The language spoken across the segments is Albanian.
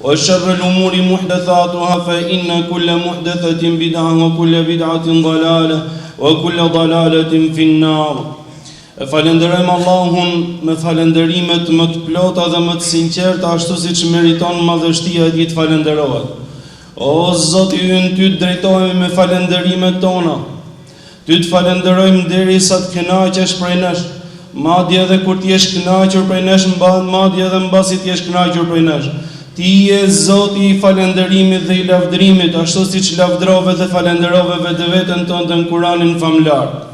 Wa sharrul umuri muhdathatuha fa inna kulla muhdathatin bid'ah wa kulla bid'atin dalala wa kulla dalalatin fi an-nar. E falënderojmë Allahun me falënderimet më të plota dhe më të sinqerta ashtu siç meriton madhështia e tij të falënderohet. O Zoti ynë ty të drejtohemi me falënderimet tona. Ty të falënderojmë derisa të kënaqesh prej nesh, madje edhe kur të jesh kënaqur prej nesh, madje edhe mbasi të jesh kënaqur prej nesh. Ti je Zoti i falënderimit dhe i lavdërimit, ashtu siç lavdërove dhe falënderove vetëveten tënde në Kuranin famëlartë.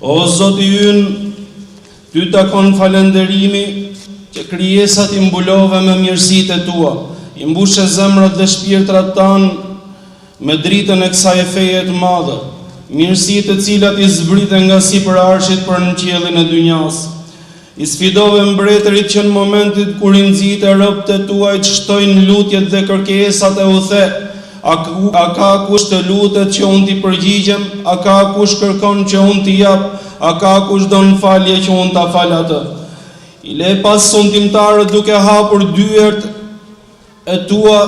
O Zoti ynë! Ty takon falënderimi që krijesat i mbulove me mirësitë e tua, i mbushe zemrat dhe shpirtrat tanë me dritën e kësaj feje të madhe, mirësi të cilat i zbrite nga sipër arshit për në qiellin e dynjasë. I sfidove mbretërit që në momentet kur i nxite robët e tu që të shtojnë lutjet dhe kërkesat e u the, A ka kush të lutet që unë t'i përgjigjem? A ka kush kërkon që unë t'i jap? A ka kush don falje që unë ta fal atë? I le pas sundimtarët duke hapur dyert e tua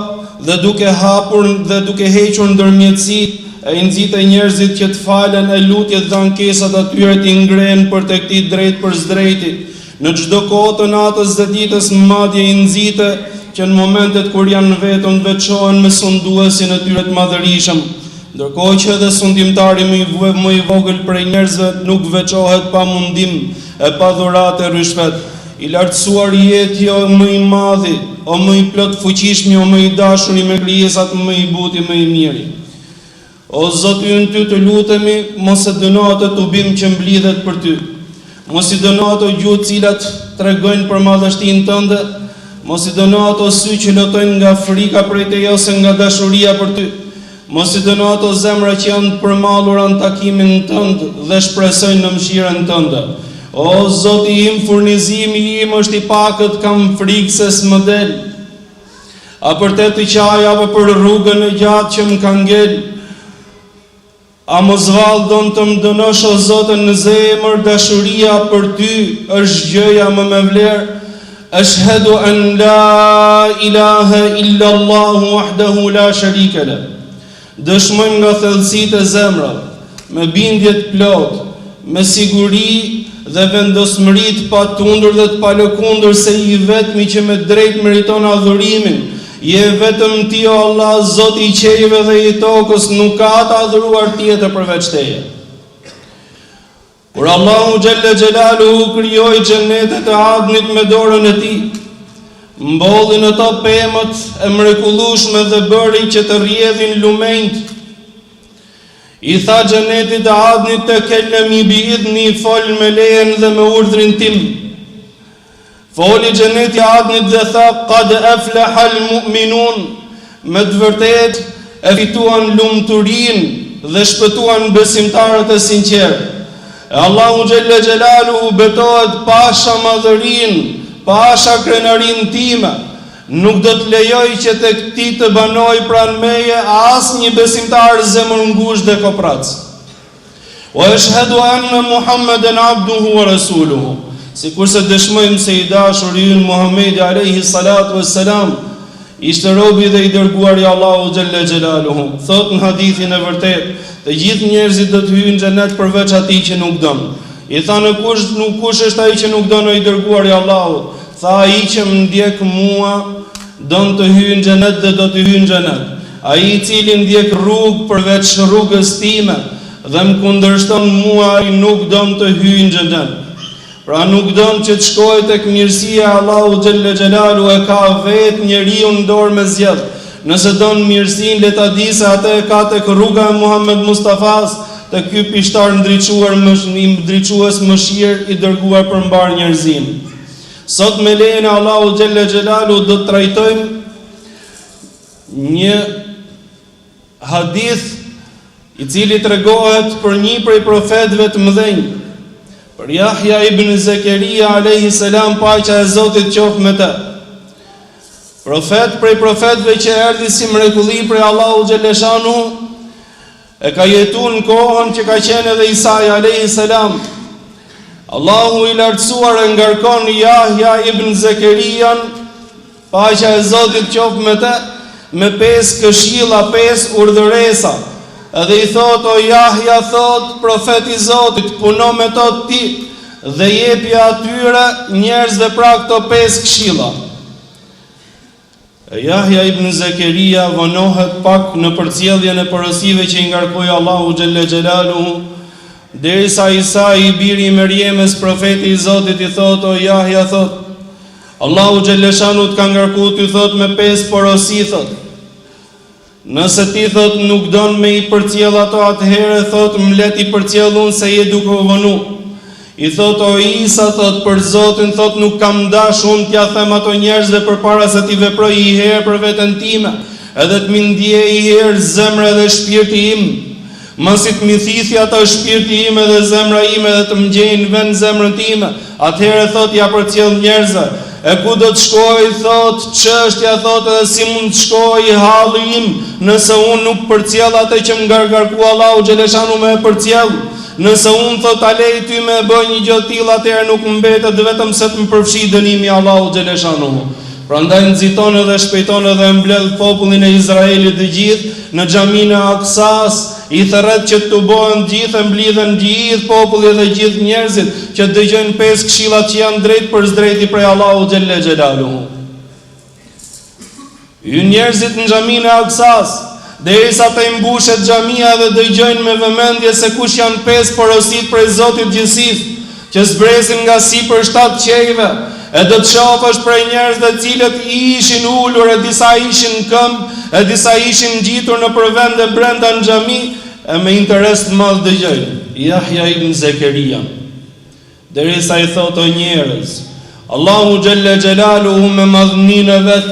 dhe duke hapur dhe duke hequr ndërmjetësi e i nxite njerëzit që të falen e lutjet dhe ankesat e tyre t'i ngrenë për tek ti drejtpërsëdrejti. Në çdo kohë të natës dhe ditës madje i nxite që në momentet kur janë vetëm veçohen me sunduesin e tyre të madhërishëm, ndërkohë që edhe sundimtari më i vë më i vogël prej njerëzve nuk veçohet pa mundim e pa dhuratë e rryshfet. I lartësuar je ti o më i madhi, o më i plotfuqishmi, o më i dashuri me krijesat më i buti më i miri. O Zoti ynë Ty të lutemi mos e dëno atë tubim që mblidhet për Ty, mos i dëno ato gjuhë të cilat tregojnë për madhështinë Tënde, mos i dëno ato sy që lotojnë nga frika prej Teje ose nga dashuria për Ty, mos i dëno ato zemra që janë përmalluar në takimin Tënd dhe shpresojnë në mëshirën Tënde. O Zoti im furnizimi im është i pakët kam frikë se s'më del. A për te të qaj apo për rrugën e gjatë që më ka ngel A mos vallë don të më dënosh o Zot në zemër dashuria për ty është gjëja më me vlerë Eshedu en la ilahe illallahu wahdahu la sharike leh Dëshmojmë nga thellësitë e zemrave, me bindje të plotë, me siguri dhe vendosmëri të patundur dhe të palëkundur se i vetmi që me drejtë meriton adhurimin, je vetëm Ti o Allah, Zoti i qiejve dhe i tokës, nuk ka të adhuruar tjetër përveç Teje. Kur Allahu xhelle xhelaluhu krijoi xhenetet e Adnit me dorën e tij, mbolli në ta pemët e mrekullueshme dhe bëri që të rrjedhin lumenjtë. I tha xhenetit e Adnit tekellemi bi idhni fol me lejen dhe me urdhrin tim. Foli Xheneti Adnit dhe tha, Qad aflahal mu'minun, Me të vërtetë e fituan lumturinë dhe shpëtuan besimtarët e sinqertë. E Allahu xhelle xhelaluhu betohet pasha madhërinë, pasha krenarinë time, nuk do të lejoj që tek Ti të banojë pranë meje asnjë besimtar zemërngushtë dhe koprrac. Ue eshhedu enne Muhammeden abduhu wa resuluhu, Sikurse dëshmojmë se i dashuri ynë Muhammedi alejhi salatu ves selam ishte robi dhe i dërguari i Allahut xhelle xhelaluhu, thotë në hadithin e vërtetë, Të gjithë njerëzit do të hyjnë në xhenet përveç atij që nuk don. I thanë, Kush nuk, kush është ai që nuk don, o i dërguari i Allahut? Tha, Ai që më ndjek mua, Don të hyjë në Xhenet dhe do të hyjë në Xhenet, ai i cili ndjek rrugë përveç rrugës time dhe më kundërshton mua ai nuk don të hyjë në Xhenet. Pra nuk don që të shkojë tek mirësia e Allahut xhelle xhelaluhu e ka vetë njeriu në dorë me zgjedh. Nëse don mirësinë le ta di se atë e ka tek rruga e Muhamed Mustafas, tek ky pishtar ndriçuar, ndriçues mëshirë i dërguar për mbarë njerëzimin. Sot me lejen e Allahut xhelle xhelalu do të trajtojmë një hadith i cili tregohet për një prej profetëve të mëdhenj, për Jahja ibn Zekeria alayhi salam paqja e Zotit qoftë me të. Profet prej profetëve që erdhi si mrekulli prej Allahut xhelleshanuhu E ka jetu në kohën që ka qenë edhe Isai alejhi selam. Allahu i lartësuar e ngarkon Jahja ibn Zekerian, paqja e Zotit qoftë me të, me pesë këshilla, pesë urdhëresa. Edhe i thotë o Jahja thotë profeti i Zotit, puno me to ti dhe jepi atyre njerëzve pra këto pesë këshilla. Jahja ibn Zekeria vonohet pak në përcjelljen e porosive që i ngarkoi Allahu xhelle xhelaluhu, derisa Isai, biri i Merjemes, profeti i Zotit, i thotë, O Jahja, thotë, Allahu xhelleshanu të ka ngarku ty, thotë, me pesë porosi, thotë, Nëse ti thot nuk don me i përcjell ato atëhere thot m'le t'i përcjell un se je duke u vonu i thot o Isa thot për Zotin thot nuk kam dash un t'ia them ato njerzve përpara se t'i veproj i herë për veten time edhe të m'i ndjejë i herë zemra dhe shpirti im Masi t'më thithi ato shpirti im edhe zemra ime dhe të më gjejnë vend zemrën time, atëherë, thotë, ia përcjell njerëzve. E ku do të shkojë, thotë, çështja, thotë, dhe si mund të shkojë halli im, nëse unë nuk përcjell atë që m'ka ngarku Allahu xheleshanu me e përcjell? Nëse unë, thotë, ta lej ty me e bë një gjë të tillë, atëherë nuk më mbetet vetëm se të më përfshijë dënimi i Allahut xheleshanu. Prandaj nxiton edhe shpejton edhe e mbledh popullin e Izraelit të gjithë, Në Xhaminë e Aksasë, i thërret që tubohen gjithë e mblidhen gjithë populli dhe gjithë njerëzit, që të dëgjojnë pesë këshillat që janë drejtpërsëdrejti prej Allahut xhelle xhelaluhu. Hyjnë njerëzit në Xhaminë e Aksasë, derisa t'i mbushet xhamia dhe dëgjojnë me vëmendje se kush janë pesë porositë prej Zotit gjithësisë, që zbresin nga sipër shtatë qiejve e do të shofësh prej njerëzve të cilët ishin ulur e disa ishin në këmbë e disa ishin ngjitur nëpër vend e brenda në xhami e me interes të madh dëgjojnë Jahja ibn Zekerian derisa i thotë o njerëz Allahu xhelle xhelaluhu me madhninë e vet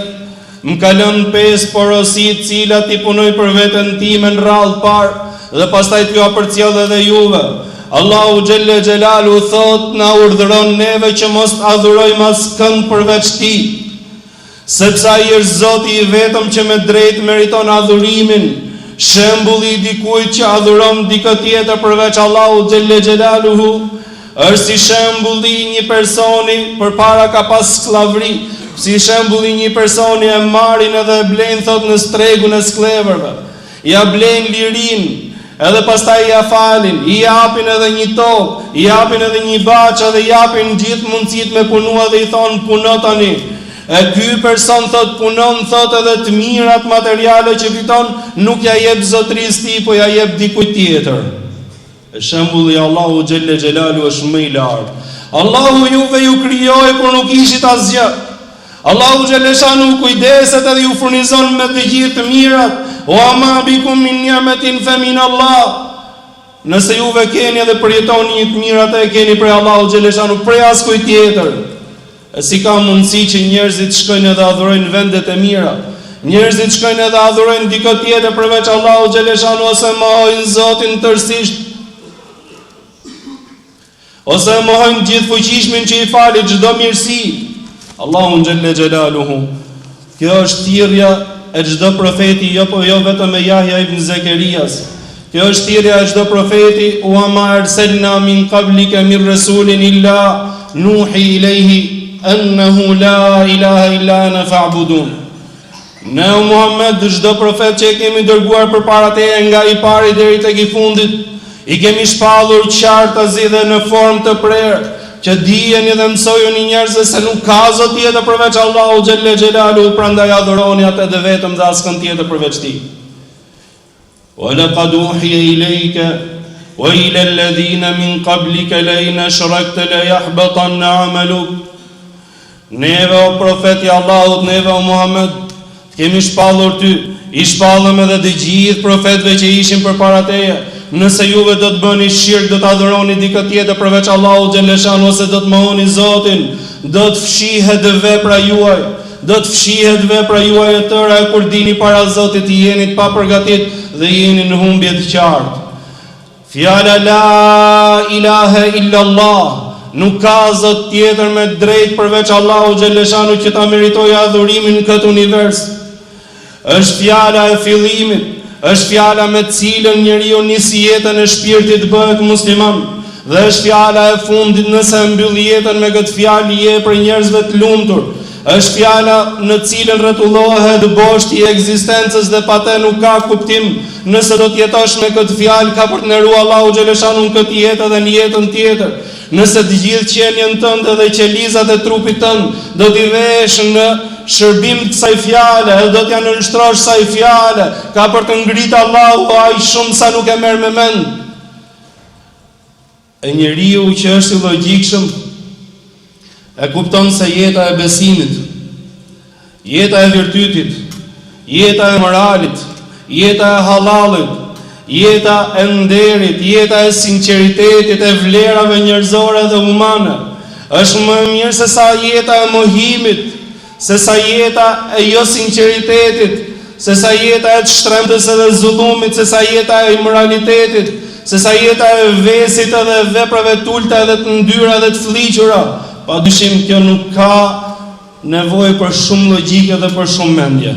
m'ka lënë pesë porosi t'cilat i punoj për veten time n'radhë t'parë dhe pastaj t'ua përcjell edhe juve. Allahu xhelle xhelaluhu thotë na urdhëron neve që mos t'adhurojmë askënd përveç Tij. Sepse Ai është Zoti i vetëm që me të drejtë meriton adhurimin, shembulli i dikujt që adhuron dikë tjetër përveç Allahut xhelle xhelaluhu është si shembulli i një personi përpara ka pas skllavëri, si shembulli i një personi e marrin edhe e blejnë thotë në tregun e skllevërve, Ia blejnë lirinë, edhe pastaj ia falin, i japin edhe një tokë, i japin edhe një baçë edhe i japin gjithë mundësitë me punu edhe i thonë puno tani. E ky person thotë punon thotë edhe të mirat materiale që fiton nuk ia jep zotërisë tij po ia jep dikujt tjetër. Shembulli i Allahut xhelle xhelalu është më i lartë. Allahu juve ju krijoi kur nuk ishit asgjë. Allahu xhelle shanu kujdeset edhe ju furnizon me të gjithë të mirat. Ue ma bikum min ni'metin fe min Allah. Nëse juve keni edhe përjetoni një të mirë atë e keni prej Allahut xhelle shanu, prej askujt tjetër. Si ka mundësi që njerëzit shkojnë edhe adhurojnë vendet e mira? Njerëzit shkojnë edhe adhurojnë dikë tjetër përveç Allahut xhaleshanu ose e mohojnë Zotin tërësisht ose e mohojnë Gjithëfuqishmin që i fali çdo mirësi, Allahun xhelle xhelaluhu. Kjo është thirrja e çdo profeti jo po jo vetëm e Jahja ibn Zekerias, kjo është thirrja e çdo profeti ue ma erselna min kablike min resulin illa nuhi ilejhi ennehu la ilahe illa ene fa'budun. Ne o Muhammed çdo profet që e kemi dërguar përpara teje nga i pari deri tek i fundit I kemi shpallur qartazi dhe në formë të prerë, që dijeni dhe mësojuni njerëzve se nuk ka zot tjetër përveç Allahu xhelle xhelaluhu prandaj adhuroni atë edhe vetëm dhe askënd tjetër përveç tij. Wa laqad uhije ilejke wa ila ledhine min qablike le in eshrekte le jahbetanne ameluk Neve, o Profet i Allahut, neve, o Muhamed, të kemi shpallur ty, i shpallëm edhe të gjithë profetëve që ishin përpara teje, Nëse juve do të bëni shirk, do të adhuroni dikë tjetër përveç Allahut xhelle shanuhu ose do të mohoni Zotin, do të fshihet vepra juaj, do të fshihet vepra juaj e tëra e kur dilni para Zotit jeni të papërgatitë dhe jeni në humbje të qartë. Fjala La ilahe illallah, Nuk ka zot tjetër me drejtë përveç Allahu xhelle shanuhu që ta meritojë adhurimin në këtë univers, është fjala e fillimit, është fjala me të cilën njeriu nis jetën e shpirtit bëhet musliman dhe është fjala e fundit nëse e mbyll jetën me këtë fjalë je prej njerëzve të lumtur, Është fjala në të cilën rrotullohet boshti i ekzistencës dhe pa të nuk ka kuptim, nëse do të jetosh me këtë fjalë ka për të nderuar Allahu xhelle shanuhu n'këtë jetë edhe në jetën tjetër, nëse të gjithë qenien tënde dhe qelizat e trupit tënd do t'i vesh në shërbim të kësaj fjale edhe do t'ia nënshtrosh kësaj fjale, ka për të ngritë Allahu aq shumë sa nuk e merr me mend. E njeriu që është i llogjikshëm e kupton se jeta e besimit, jeta e virtytit, jeta e moralit, jeta e hallallit, jeta e nderit, jeta e sinqeritetit, e vlerave njerëzore dhe humane, është më e mirë sesa jeta e mohimit, Sesa jeta e josinqeritetit, sesa jeta e të shtrembtës edhe zullumit, sesa jeta e imoralitetit, sesa jeta e vesit edhe veprave të ulëta edhe të ndyra dhe të flliqura, padyshim kjo nuk ka nevojë për shumë llogjikë edhe për shumë mendje.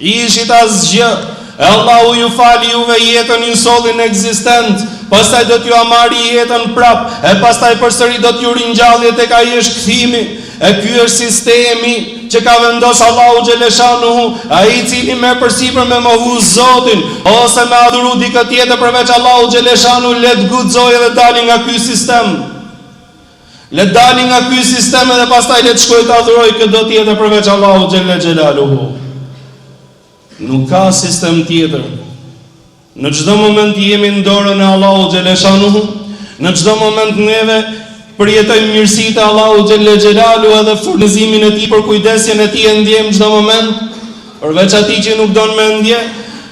Ishit asgjë, e Allahu ju fali juve jetën ju solli në ekzistencë, pastaj do t'jua marrë jetën prapë, e pastaj përsëri do t'ju ringjallë e tek ai është kthimi, e ky është sistemi që ka vendos Allahu xhelle shanuhu, ai i cili merr përsipër me mohu Zotin, ose me adhuru dikë tjetër përveç Allahu xhelle shanuhu le të guxojë edhe t'dali nga ky sistem. Le të dali nga ky sistem edhe pastaj le të shkojë të adhurojë këdo tjetër përveç Allahut xheleshanuhu. Nuk ka sistem tjetër. Në çdo moment jemi në dorën e Allahut xheleshanuhu, në çdo moment neve përjetojmë mirësitë e Allahut xhelle xhelaluhu edhe furnizimin e tij, përkujdesjen e tij e ndjejmë çdo moment, përveç atij që nuk don me e ndje,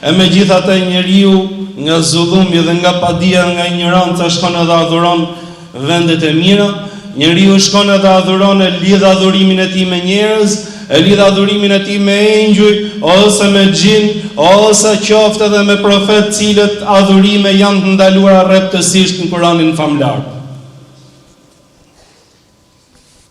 e megjithatë njeriu nga zullumi dhe nga padija, nga injoranca shkon edhe adhuron vendet e mira, njeriu shkon edhe adhuron e lidh adhurimin e tij me njerëz, e lidh adhurimin e tij me engjëj, ose me xhin, ose qoftë edhe me profetë, të cilat adhurime janë të ndaluara rreptësisht në Kuranin famëlartë.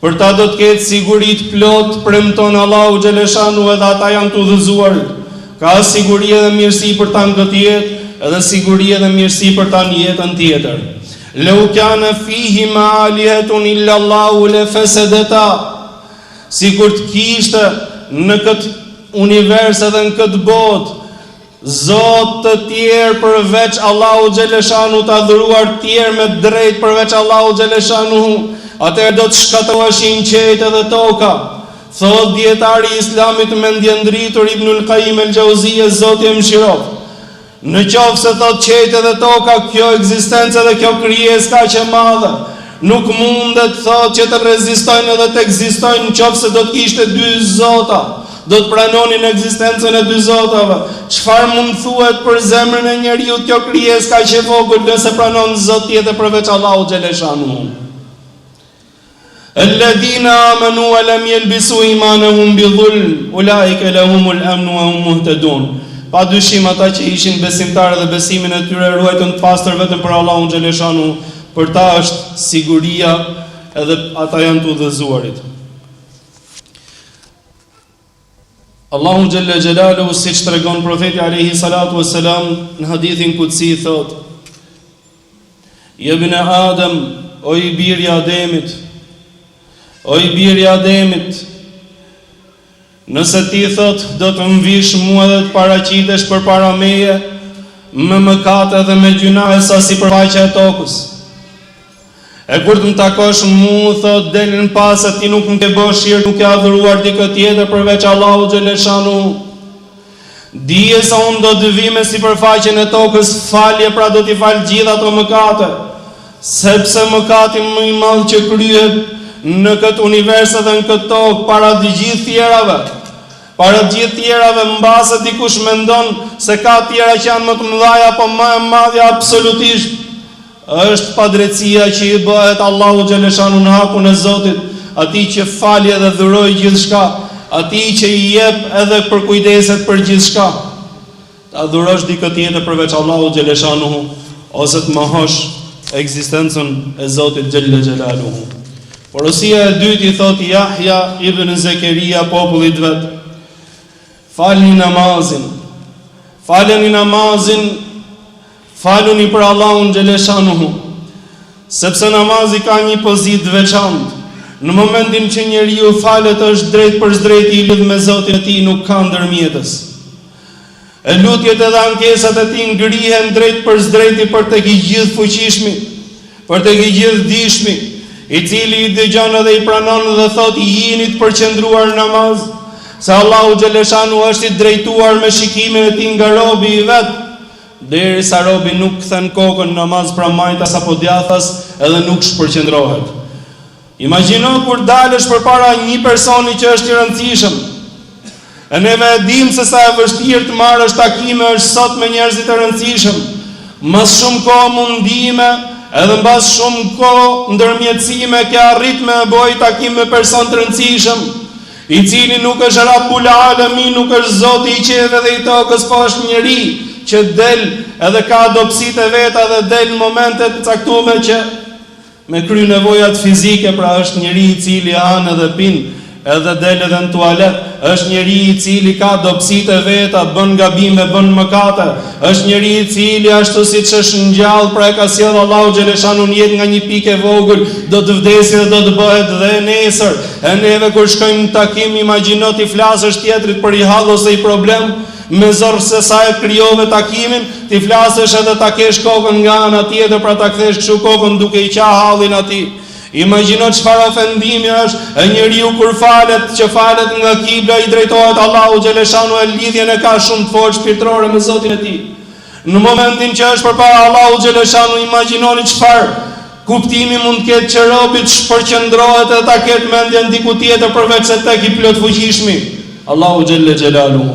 Për ta do të ketë siguri të plotë, premton Allahu xheleshanuhu edhe ata janë të udhëzuar, ka siguri edhe mirësi për ta në këtë jetë edhe siguri edhe mirësi për ta në jetën tjetër. Lew kane fihima alihetun illa Allahu le fesedeta Sikur të kishte në këtë univers edhe në këtë botë Zot të tjerë përveç Allahu xheleshanuhu të adhuruar të tjerë me të drejtë përveç Allahu xheleshanuhu atëherë do të shkatërroheshin qiejt dhe toka thotë dijetari i Islamit mendjendritur Ibnul Kajim El Xhauzije Zoti e mëshiroftë Në qoftë se thotë qiejt dhe toka kjo ekzistencë dhe kjo krijesë kaq e madhe Nuk mundet, thotë, që të rezistojnë edhe të ekzistojnë në qoftë se do të kishte dy zota, do të pranonin ekzistencën e dy zotave. Çfarë mund të thuhet për zemrën e njeriut kjo krijesë kaq e vogël nëse pranon zot tjetër përveç Allahut xheleshanuhu? Elledhine amenu wa lem yelbisu imanahum bi dhulm ulaike lehumul emnu wa hum muhtedun. Pa dyshim ata që ishin besimtarë dhe besimin e tyre e ruajtën të pastër vetëm për Allahun xheleshanuhu, Për ta është siguria edhe ata janë të udhëzuarit. Allahu xhelle xhelaluhu siç tregon profeti alejhi salatu ue selam në hadithin kudsi thotë Jebne Adem o i biri i Ademit o i biri i Ademit Nëse ti thotë do të më vish mua dhe të paraqitesh përpara meje me mëkate dhe me gjynahe sa sipërfaqja e tokës. E kur të më takosh mu thotë del në pah se ti nuk më ke bërë shirk duke adhuruar dikë tjetër përveç Allahut xheleshanuhu. Dije se unë do të të vij me sipërfaqen e tokës falje pra do t'i fal gjithë ato mëkate, sepse mëkati më i madh që kryhet në këtë univers edhe në këtë tokë para të gjithë tjerave, para të gjithë tjerave mbase dikush mendon se ka tjera që janë më të mëdhaja apo më e madhja absolutisht Është padrejtësia që i bëhet Allahut xheleshanu në hakun e Zotit, Atij që fali edhe dhuroi gjithçka, Atij që i jep edhe përkujdeset për gjithçka. Të adhurosh dikë tjetër përveç Allahut xheleshanuhu ose të mohosh ekzistencën e Zotit xhellexhelaluhu. Porosia e dytë i thotë Jahja ibn Zekeria popullit vet, Falni namazin, faleni namazin, Faluni për Allahun xheleshanuhu, sepse namazi ka një pozitë të veçantë. Në momentin që njeriu falet është drejtpërsdrejti i lidhë me Zotin e tij nuk ka ndërmjetës. E lutjet edhe ankesat e tij ngrihen drejtpërsdrejti për tek i gjithëfuqishmi, për tek i gjithëdijshmi, i cili i dëgjon edhe i pranon dhe thotë jini të përqendruar në namaz, se Allahu xheleshanuhu është i drejtuar me shikimin e tij nga robi i vet, Derisa robi nuk kthen kokën namaz pra majtas apo djathtas edhe nuk shpërqendrohet. Imagjino kur dalësh përpara nji personi që është i rëndësishëm. E neve e dimë se sa e vështirë të marrësh takime është sot me njerëzit e rëndësishëm. Mbas shumë kohë mundime edhe mbas shumë kohë ndërmjetësime ke arrit me e bo i takim me person të rëndësishëm. I cili nuk është Rabbul Alamin, nuk është Zoti i qiejve dhe i tokës, po është njeri që del edhe ka dobësitë e veta dhe del në momente të caktume që me kry nevojat fizike, pra është njeri i cili han edhe pin edhe del edhe në tualet, është njeri i cili ka dobësitë e veta, bën gabime, bën mëkate, Është njeri i cili ashtu siç është ngjallë pra e ka sjellë Allahu xheleshanu në jetë nga një pikë e vogël do të vdesi dhe do të bëhet dhe nesër e neve kur shkojmë në takim imagjino t'i flasësh tjetrit për i hall ose i problem me zor se sa e krijove takimin t'i flasësh edhe ta kesh kokën nga ana tjetër pra ta kthesh kështu kokën duke i qa hallin atij Imagjino çfarë ofendimi është e njeriu kur falet që falet nga kibla i drejtohet Allahu xheleshanu e lidhjen e ka shumë të fortë shpirtërore me Zotin e tij në momentin që është përpara Allahut xheleshanu imagjinoni çfarë kuptimi mund të ketë që robi të shpërqendrohet dhe ta ketë mendjen diku tjetër përveçse tek i plotfuqishmi Allahu xhellexhelaluhu.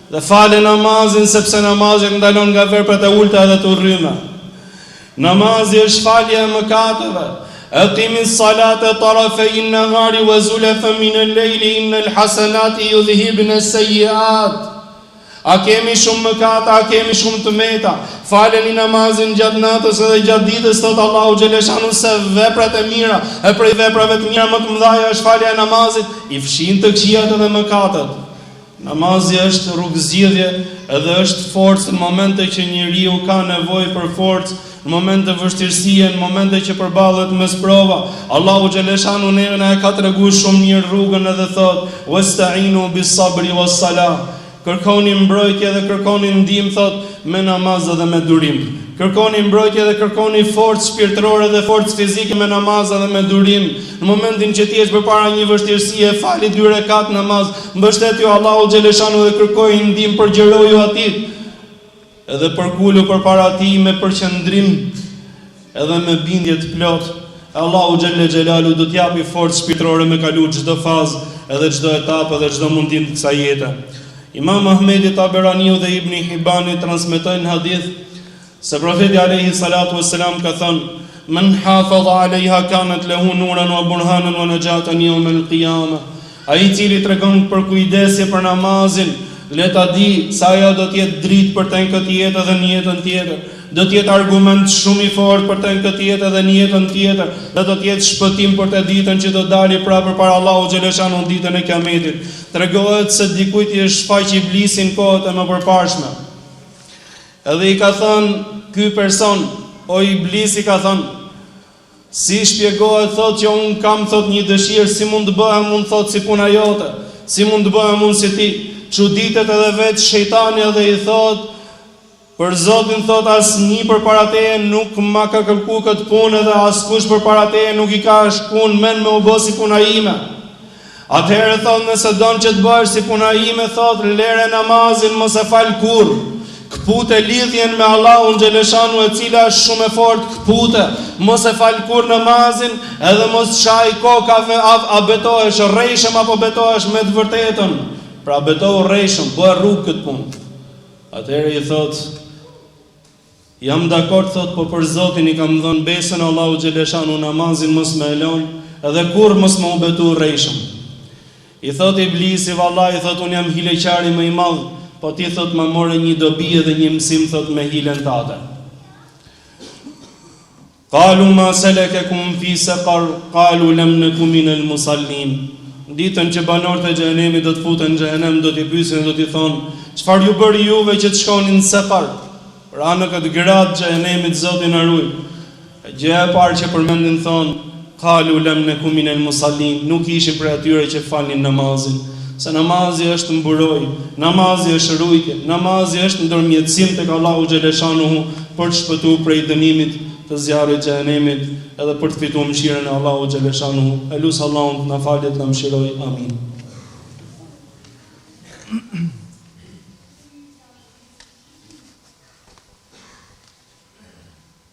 Dhe fale namazin sepse namazi të ndalon nga veprat e ulëta dhe të urryme. Namazi është falja e mëkateve. Aqimi s-salate tarafej n-nahari wa zulafen minel-lejli innel hasenati judhibne s-sejjiat. A kemi shumë mëkate, a kemi shumë të meta. Faleni namazin gjatë natës edhe gjatë ditës, thotë Allahu xheleshanu se veprat e mira, e prej veprave të mira më të mëdhaja është falja e namazit, i fshin të këqijat edhe mëkatet. Namazi është rrugëzgjidhje edhe është forcë në momente që njeriu ka nevojë për forcë, në momente vështirësie, në momente që përballet me sprova. Allahu xheleshanu neve na e ka tregu shumë mirë rrugën edhe thotë: "Wasta'inu bis-sabri was-salah", Kërkoni mbrojtje dhe kërkoni ndihmë thotë me namaz dhe me durim. Kërkoni mbrojtje dhe kërkoni forcë shpirtërore dhe forcë fizike me namaz dhe me durim. Në momentin që ti je përpara një vështirësie, fali dy rekat namaz, Mbështetju Allahut xheleshanu dhe kërkoji ndihmë përgjëroju Atij edhe përkulu përpara Tij me përqëndrim edhe me bindje të plotë Allahu xhelle xhelalu do të japi forcë shpirtërore me kalu çdo fazë edhe çdo etapë edhe çdo mundim të kësaj jete Imam Ahmedi Taberaniu dhe Ibni Hibani transmetojnë hadith Se Profeti alejhi salatu ue selam ka thënë, Men hafadha alejha kanat lehu nuran ua burhanan ua nexhatan jeumal kijamah, Ai i cili tregon përkujdesje për namazin, le ta di se ajo do të jetë dritë për te në këtë jetë edhe në jetën tjetër, do të jetë argument shumë i fortë për te në këtë jetë edhe në jetën tjetër dhe do të jetë shpëtim për te ditën që do dali prapë përpara Allahu xheleshanuh ditën e Kiametit. Tregohet se dikujt i është shfaq Iblisi në kohët e mëparshme. Edhe i ka thënë ky person, o Iblis i ka thënë, Si shpjegohet thotë që unë kam thotë një dëshirë, si mund të bëhem unë thotë si puna jote, si mund të bëhem unë si ti, çuditet edhe vetë shejtani edhe i thotë, Për Zotin thotë asnji përpara teje nuk ma ka kërku këtë punë edhe askush përpara teje nuk i ka shku në mend me u bo si puna ime. Atëherë thotë nëse don që të bëhesh si puna ime thotë lere namazin mos e fal kurrë këpute lidhjen me Allahun xheleshanu e cila është shumë e fortë këpute mos e fal kurrë namazin edhe mos çaj kokë a me a a betohesh rrejshëm apo betohesh me të vërtetën pra betohu rrejshëm boje rrugë këtë punë atëherë i thotë Jam dakord thotë po për Zotin i kam dhënë besën Allahu Xheleshanu namazin mos me e lënë edhe kurrë mos me u betu rrejshëm I thotë Iblisi vallai thotë unë jam hileqari më i madh po ti thotë ma more nji dobi edhe nji mësim thotë me hilen tate. Qalu ma salakakum fi saqar qalu lam naku minal musallin Ditën që banorët e xhehenemit do të futen në xhehenem do t'i pyesin e do t'i thonë çfarë ju bëri juve që të shkoni në saqar Pra në këtë gradë të xhehenemit Zoti na ruaj E gjëja e parë që përmendin thonë Kalu lem neku minel musallin, nuk ishim prej atyre që falnin namazin. Se namazi është mburojë, namazi është rujtje, namazi është ndërmjetësim tek Allahu xheleshanuhu për të shpëtu prej dënimit të zjarrit xhehenemit edhe për të fitu mëshirën e Allahut xheleshanuhu. E lus Allahun të na falë e të na mëshirojë. Amin.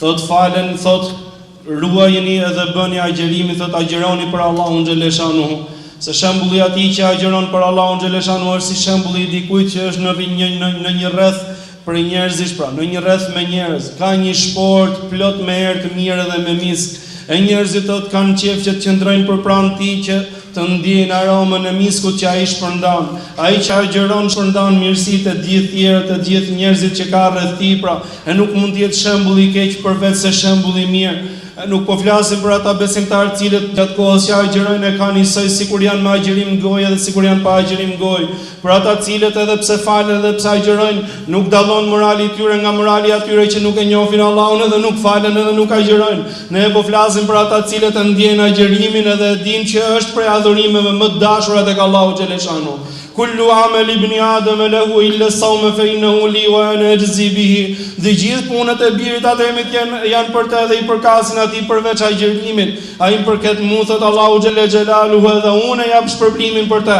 Thotë falen thotë ruajeni edhe bëni agjerimin thotë agjëroni për Allahun xheleshanuhu se shembulli i atij që agjëron për Allahun xheleshanuhu është si shembulli i dikujt që është në një në, në një rreth prej njerëzish pra në një rreth me njerëz ka një shportë plot me erë të mirë edhe me misk e njerëzit thotë kanë qejf që të qëndrojnë përpranë tij që të ndjejnë aromën e miskut që ai shpërndan ai që agjëron shpërndan mirësitë e gjithë tjerët e gjithë njerëzit që ka rreth tij pra E nuk mund të jetë shembull i keq përveç se shembull i mirë. Nuk po flasim për ata besimtarë të cilët gjatë kohës që agjërojnë e kanë njësoj sikur janë me agjërim në gojë edhe sikur janë pa agjërim në gojë. Për ata të cilët edhe pse falen edhe pse agjërojnë nuk dallon morali i tyre nga morali i atyre që nuk e njofin Allahun edhe nuk falen edhe nuk agjërojnë. Ne po flasim për ata të cilët e ndjejnë agjërimin edhe e dinë që është prej adhurimeve më të dashura tek Allahu xheleshanu. Kullu amel ibni Ademe lehu ille saume fe innehu li wa ene edzi bihi, Të gjithë punët e birit të Ademit janë, janë për të dhe i përkasin atij përveç agjërimit. Ai më përket mu, thotë Allahu xhelle xhelaluhu, edhe unë e jap shpërblimin për të.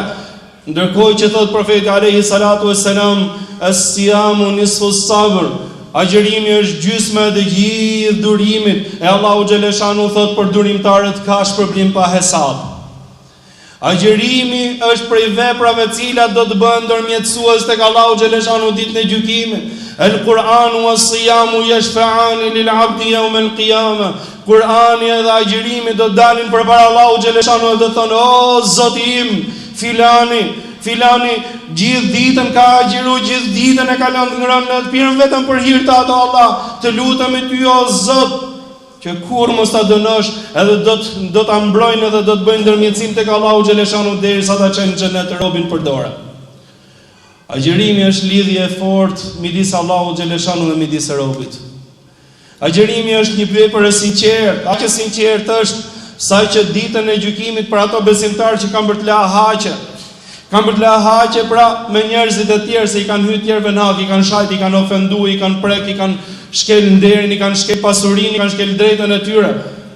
Ndërkohë që thotë Profeti alejhi salatu ue selam, Es sijamu nisfu s-sabr, Agjërimi është gjysma e të gjithë durimit, e Allahu xhelle shanuhu thotë për durimtarët ka shpërblim pa hesab. Agjërimi është prej veprave të cilat do të bëhen ndërmjetësues tek Allahu xhaleshanu ditën e gjykimit. El Kur'anu was siyamu yashfa'ani lil 'abdi yawm el qiyama. Kur'ani edhe agjërimi do të dalin përpara Allahut xhaleshanu dhe do të thonë, O Zoti im, filani, filani gjithë ditën ka agjëru, gjithë ditën e ka lanë të ngrënën dhe të pirën vetëm për hirë tate o Allah, të lutemi Ty o Zot, Që kurrë mos ta dënosh, edhe do të, do ta mbrojnë edhe do të bëjnë ndërmjetësim tek Allahu xhaleshanu derisa ta çojnë në xhenet robin për dore. Agjërimi është lidhje e fortë midis Allahut xhaleshanu dhe midis robit. Agjërimi është një vepër e sinqertë, aq e sinqertë është sa që ditën e gjykimit për ato besimtarë që kanë për të la haqe, Kanë për të la haqe pra me njerëzit e tjerë se i kanë hy tjerëve në hak, i kanë shajt, i kanë ofendu, i kanë prek, i kanë shkel nderin, i kanë shkel pasurinë, i kanë shkel drejtën e tyre.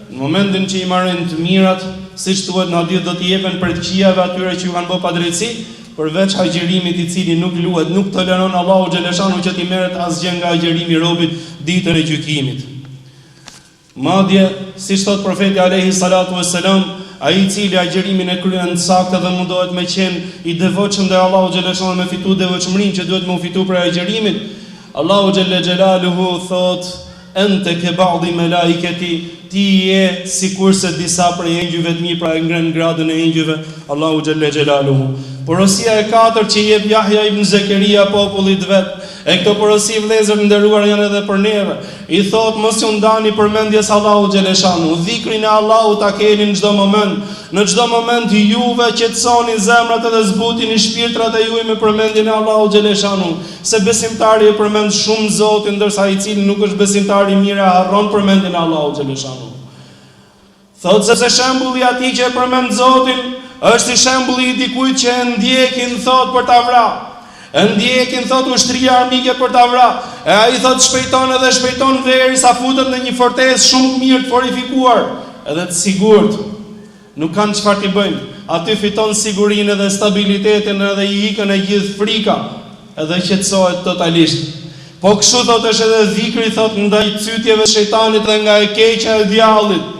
Në momentin që i mbarojnë të mirat, siç thuhet në hadith do t'i jepen prej të këqijave atyre që ju kanë bo padrejtësi, përveç agjërimit i cili nuk luhet, nuk toleron Allahu xheleshanuhu që t'i merret asgjë nga agjërimi i robit ditën e gjykimit. Madje, siç thotë Profeti alejhi salatu ue selam, Ai i cili agjërimin e kryen saktë edhe mundohet me qenë i devotshëm ndaj Allahut xhelle shanu me fitu devotshmërinë që duhet me u fitu prej agjërimit, Allahu xhelle xhelaluhu thotë, Ente ke ba'di melaiketi, Ti je sikurse disa prej engjujve të mi, pra e ngren n'gradën e engjujve Allahu xhelle xhelaluhu. Porosia e katërt që i jep Jahja ibn Zekeria popullit të vet. E këto porosi vëllezër të nderuar janë edhe për neve. I thotë, mos ju ndani përmendjes s'Allahut xheleshanu, dhikrin e Allahut ta keni në çdo moment, në çdo moment juve qetësoni zemrat edhe zbutini shpirtrat e juj me përmendjen e Allahut xheleshanu, se besimtari e përmend shumë Zotin ndërsa ai i cili nuk është besimtar i mirë e harron përmendjen e Allahut xheleshanu. Thotë sepse shembulli i atij që e përmend Zotin është si shembulli i dikujt që e ndjekin thotë për ta vra. E ndjekin thotë ushtria armike për ta vra, e ai thotë shpejton edhe shpejton derisa futet në një fortesë shumë të mirë të fortifikuar edhe të sigurt. Nuk kanë çfarë t'i bëjnë. Aty fiton sigurinë dhe stabilitetin edhe i ikën e gjithë frika. Edhe qetësohet totalisht. Po kështu thotë është edhe zikri thotë ndaj cytjeve të shejtanit dhe nga e keqja e djallit.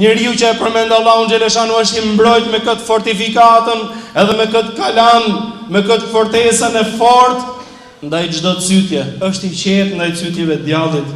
Njeriu që e përmend Allahun xheleshanu është i mbrojtë me këtë fortifikatën edhe me këtë kalanë, me këtë fortesën e fortë ndaj çdo cytje, është i qetë ndaj cytjeve të djallit.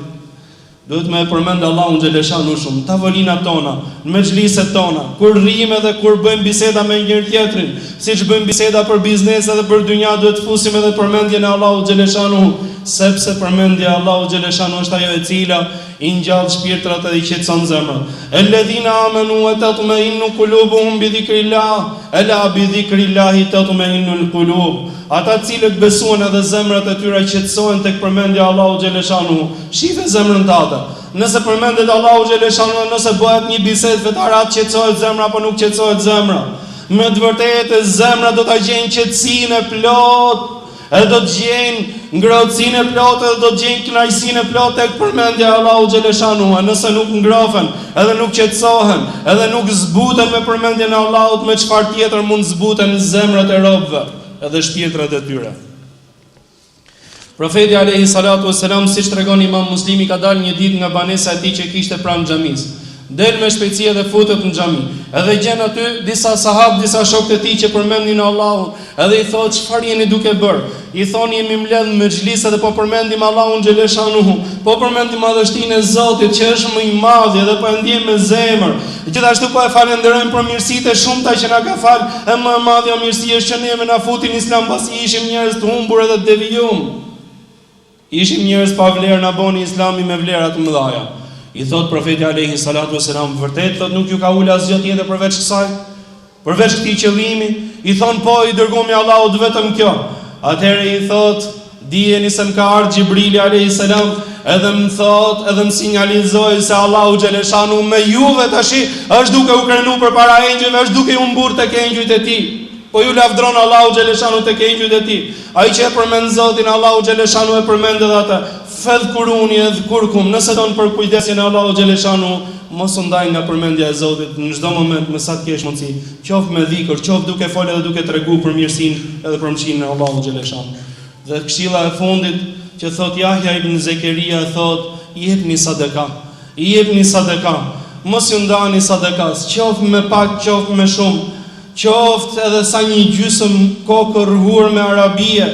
Duhet me e përmend Allahun xheleshanu shumë, në tavolinat tona, në mexhliset tona, kur rrijmë edhe kur bëjmë biseda me njëri tjetrin, siç bëjmë biseda për biznes edhe për dynja duhet të fusim edhe përmendjen e Allahut xheleshanuhu, sepse përmendja e Allahut xheleshanuhu është ajo e cila i ngjall shpirtrat edhe i qetëson zemrat. Elledhina amanu wa tatma'innu qulubuhum bi dhikrillah, ela bi dhikrillahi tatma'innul qulub. Ata të cilët besuan edhe zemrat e tyre qetësohen tek përmendja e Allahut xheleshanuhu, shife zemrën tate,. Nëse përmendet Allahu xheleshanuhu e nëse bëhet një bisedë fetare a të qetësohet zemra apo nuk qetësohet zemra? Me të vërtetë zemrat do ta gjejnë qetësinë e plotë edhe do të gjejnë ngrohtësinë e plotë edhe do të gjejnë kënaqësinë e plotë tek përmendja e Allahut xheleshanuhu e nëse nuk ngrofen Edhe nuk qetësohen, edhe nuk zbuten me përmendjen e Allahut, me çfarë tjetër mund të zbuten zemrat e robëve edhe shpirtrat e tyre? Profeti alejhi salatu ves selam siç tregon Imam Muslimi ka dalë një ditë nga banesa e tij që kishte pranë xhamisë. Del me shpejtësi edhe futet në xhami. Edhe gjen aty disa sahabë, disa shokë të tij që përmendnin Allahun, Edhe i thotë çfarë jeni duke bërë? I thonë jemi mbledhë në mexhlis edhe po përmendim Allahun xhele shanuhu, po përmendim madhështinë e Zotit që është më i madhi edhe po e ndjejmë me zemër, gjithashtu po e falenderojmë për mirësitë e shumta që na ka falë e më e madhja mirësi është që neve na futi në Islam pasi ishim njerëz të humbur edhe të devijumë. Ishim njerëz pa vlerë na boni islami me vlera të mëdhaja i thot profeti alejhi salatu e selam vërtet thot nuk ju ka ul asgjë tjetër përveç kësaj përveç këtij qëllimi i thon po i dërguari i Allahut vetëm kjo atëherë i thot dijeni se më ka ardhur Xhibrili alejhi salam edhe më thot edhe më sinjalizoi se Allahu xhaleshanu me juve tashi është duke u krenu përpara engjëjve është duke u mburr tek engjëjt e tij po ju lavdron Allahu xhaleshanu tek engjëjt e tij Ai që e përmend Zotin, Allahu xhaleshanu e përmend edhe atë. Fedhkuruni edhkurkum, nëse don përkujdesjen e Allahu xhaleshanu, mos u ndaj nga përmendja e Zotit në çdo moment me sa të kesh mundësi, qoftë me dhikr, qoftë duke fol edhe duke tregu për mirësinë edhe për mëshirën e Allahu xhaleshanu. Dhe këshilla e fundit që thotë Jahja ibn Zekeria thotë, jepni sadeka. Jepni sadeka, mos ju ndani sadekas, qoftë me pak, qoftë me shumë, qoftë edhe sa një gjysmë kokërr hurme arabie,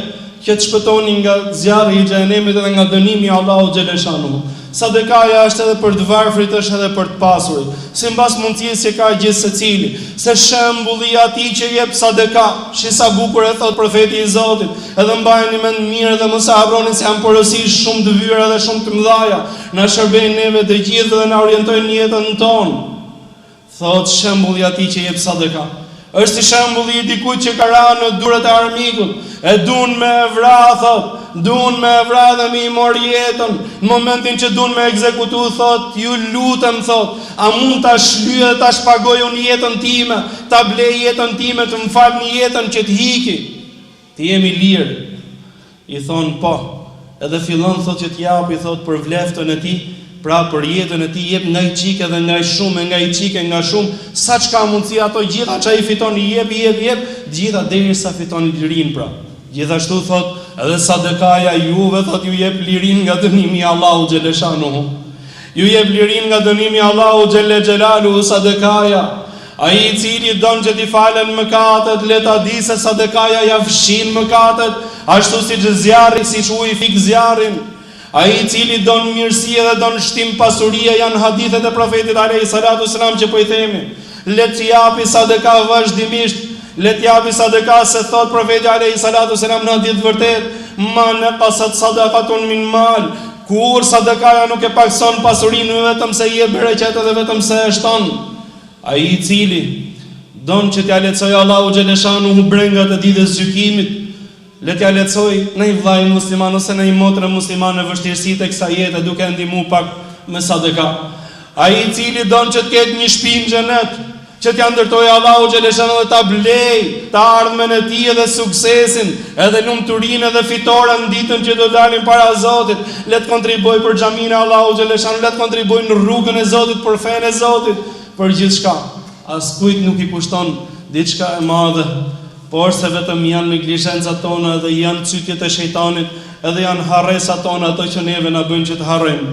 që të shpëtoni nga zjarri i xhehenemit dhe nga dënimi i Allahut xheleshanuhu. Sadekaja është edhe për të varfrit është edhe për të pasurit, simbas mundësisë që ka gjithsecili, se shembulli i atij që jep sadeka, shi sa bukur e thotë Profeti i Zotit, edhe mbajeni mend mirë dhe mos e harroni se janë porosi shumë të vyera dhe shumë të mëdhaja, Na shërbejnë neve të gjithë dhe na orientojnë jetën tonë, thotë shembulli i atij që jep sadeka. Është si shembulli i dikujt që ka ra në durat e armikut, e dun me e vra, thotë, dun me e vra dhe me i marr jetën, në momentin që dun me ekzekutu, thotë, ju lutem, thotë, a mund ta shlyej dhe ta shpaguj unë jetën time, ta blej jetën time, të më falni jetën që të iki. Të jem i lirë? I thonë, Po. Edhe fillon, thotë, që të japi, thotë, për vleftën e tij, pra për jetën e tij, jep nga i çik edhe nga shumë, e nga i çik e nga shumë, sa ç'ka mundësi ato gjitha ç'ai fiton i jep, i jep, i jep, të gjitha deri sa fiton lirinë, pra. Gjithashtu, thotë, edhe sadekaja juve, thotë, ju jep lirinë nga dënimi i Allahut xheleshanuhu. Ju jep lirinë nga dënimi i Allahut xhellexhelaluhu sadekaja. Ai i cili don që t'i falen mëkatet, le ta dijë se sadekaja ia fshin mëkatet, ashtu siç zjarri, siç uji fik zjarrin. Ai i cili don mirësi edhe don shtim pasurie, janë hadithet e Profetit alejhi salatu ue selam që po i themi, le të japi sadeka vazhdimisht, le të japi sadeka se thotë Profeti alejhi salatu ue selam në hadith të vërtetë, Ma naqasat sadaqatun min mal, kurrë sadekaja nuk e pakëson pasurinë vetëm se i jep bereqet edhe vetëm se e shton. Ai i cili don që t'ia lehtësojë Allahu xheleshanuhu brengat e ditës gjykimit, le t'ia lehtësojë naj vllai musliman ose naj motre muslimane vështirësitë e kësaj jete duke e ndihmu pak me sadeka. Ai i cili don që të ketë nji shpi në xhenet, që t'ia ndërtojë Allahu xheleshanuhu dhe ta blejë të ardhmen e tij dhe suksesin, Edhe lumturinë edhe fitoren në ditën që do dalim para Zotit, le të kontribojmë për xhaminë e Allahut xheleshanu, le të kontribojmë në rrugën e Zotit, për fenë e Zotit, për gjithçka. Askujt nuk i kushton diçka e madhe, porse vetëm janë neglizhencat tona edhe janë cytjet e shejtanit, edhe janë harresat tona ato që neve na bëjnë që të harrojmë.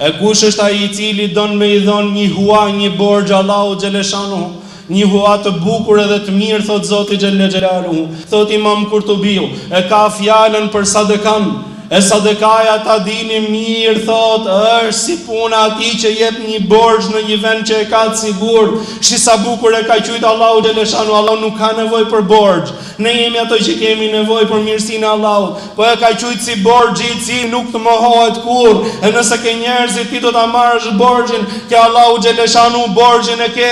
E kush është ai i cili don me i dhon nji hua nji borxh Allahu xheleshanuhu, nji hua të bukur edhe të mirë thotë Zoti xhelle xhelaluhu, thotë Imam Kurtubiu e ka fjalën për sadekan, e sadekaja, ta dini mirë thotë është si puna atij që jep nji borxh në nji vend që e ka të sigurt, shi sa bukur e ka qujtë Allahu xheleshanuhu, Allahu nuk ka nevojë për borxh, Ne jemi ato që kemi nevojë për mirësinë e Allahut, po e ka qujtë si borxh i cili nuk të mohohet kurrë, e nëse ke njerëzit ti do ta marrësh borxhin ke Allahu xheleshanu borxhin e ke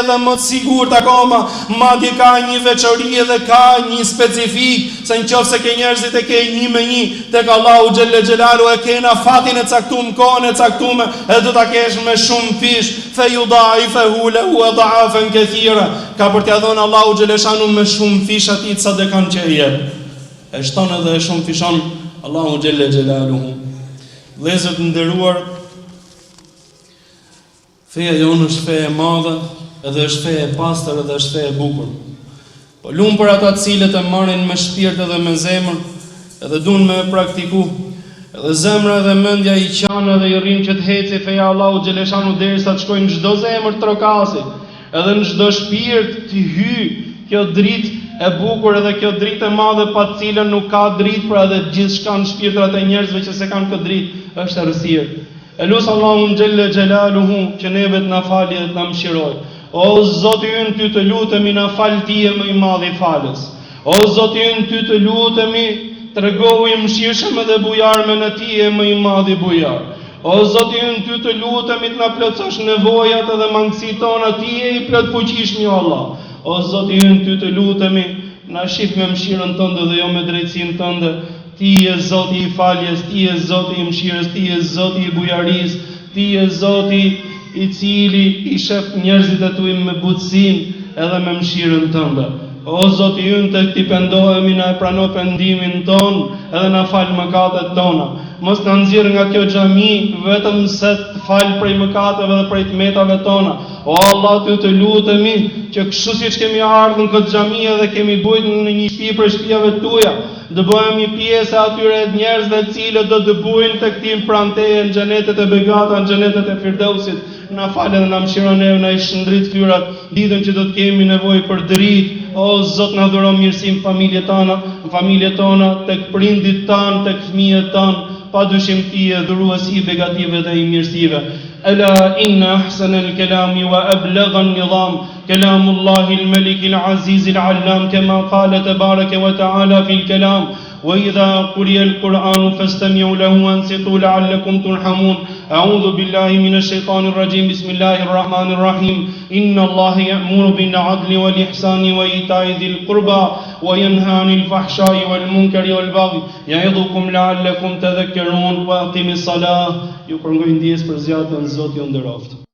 edhe më të sigurt akoma, madje ka nji veçori edhe ka nji specifikë se nëqofse ke njerëzit e ke nji me nji tek Allahu xhellexhelalu e ke n'afatin e caktum kohën e caktume edhe do ta kesh me shumëfish, fe ju dhaifehu lehu edhaafen kethire, Ka për t'ia dhënë Allahu xheleshanu me shumëfish atij sadekan që e jep. E shton edhe e shumëfishon Allahu xhelle xhelaluhu. Vëllezër të nderuar, feja jonë është fe e madhe, edhe është fe e pastër edhe është fe e bukur. Po lum për ata të cilët e marrin me shpirt edhe me zemër, Edhe dun me e praktiku edhe zemra edhe mendja i qan edhe i rrin që të eci feja e Allahut xheleshanu derisa të shkojë në çdo zemër të trokasi edhe në çdo shpirt të hyjë kjo dritë e bukur edhe kjo dritë e madhe pa të cilën nuk ka dritë pra edhe gjithçka në shpirtrat e njerëzve që s'e kanë këtë dritë është errësirë E lus Allahun xhelle xhelaluhu që neve të na fali dhe të na mëshirojë. O Zoti ynë ty të lutemi na fal ti je më i madhi falës. O Zoti ynë ty të lutemi tregohu i mëshirshëm edhe bujar me ne ti je më i madhi bujar. O Zoti ynë ty të lutemi të na plotësosh nevojat edhe mangësitë tona ti je i plotfuqishmi o Allah. O Zoti ynë ty të lutemi na shif me mëshirën tënde dhe jo me drejtësinë tënde. Ti je Zoti i faljes, Ti je Zoti i mëshirës, Ti je Zoti i bujarisë, Ti je Zoti i cili i shef njerëzit e tuj me butësinë edhe me mëshirën tënde. O Zoti ynë tek Ti pendohemi, na e prano pendimin tonë edhe na fal mëkatet tona. Mos na nxirr nga kjo xhami vetëm se të falë prej mëkateve dhe prej të metave tona. O Allah Ty të lutemi që kështu siç kemi ardh në këtë xhami edhe kemi bujt në një shpi prej shpijave Tuja, Të bëhemi pjesë e atyre njerëzve të cilët do të bujnë takim pranë Teje në xhenetet e begata, në xhenetet e Firdeusit. Na fal dhe na mëshiro neve, na i shndrit fyrat ditën që do të kemi nevojë për dritë. O Zot, na dhuro mirësi në familjet tona, në familjet tona, tek prindit tanë, tek fëmijët tanë. Padyshim Ti je Dhuruesi i begative dhe i mirësive. Ela inne ahsenel kelami wa ablaghan nidham. كلام الله الملك العزيز العلام كما قال تبارك وتعالى في الكلام وإذا قرئ القرآن فاستمعوا له وأنصتوا لعلكم ترحمون أعوذ بالله من الشيطان الرجيم بسم الله الرحمن الرحيم إن الله يأمر بالعدل والإحسان وإيتاء ذي القربى وينهى عن الفحشاء والمنكر والبغي يعظكم لعلكم تذكرون فاطم الصلاه يقرgoj dies për zjatën zoti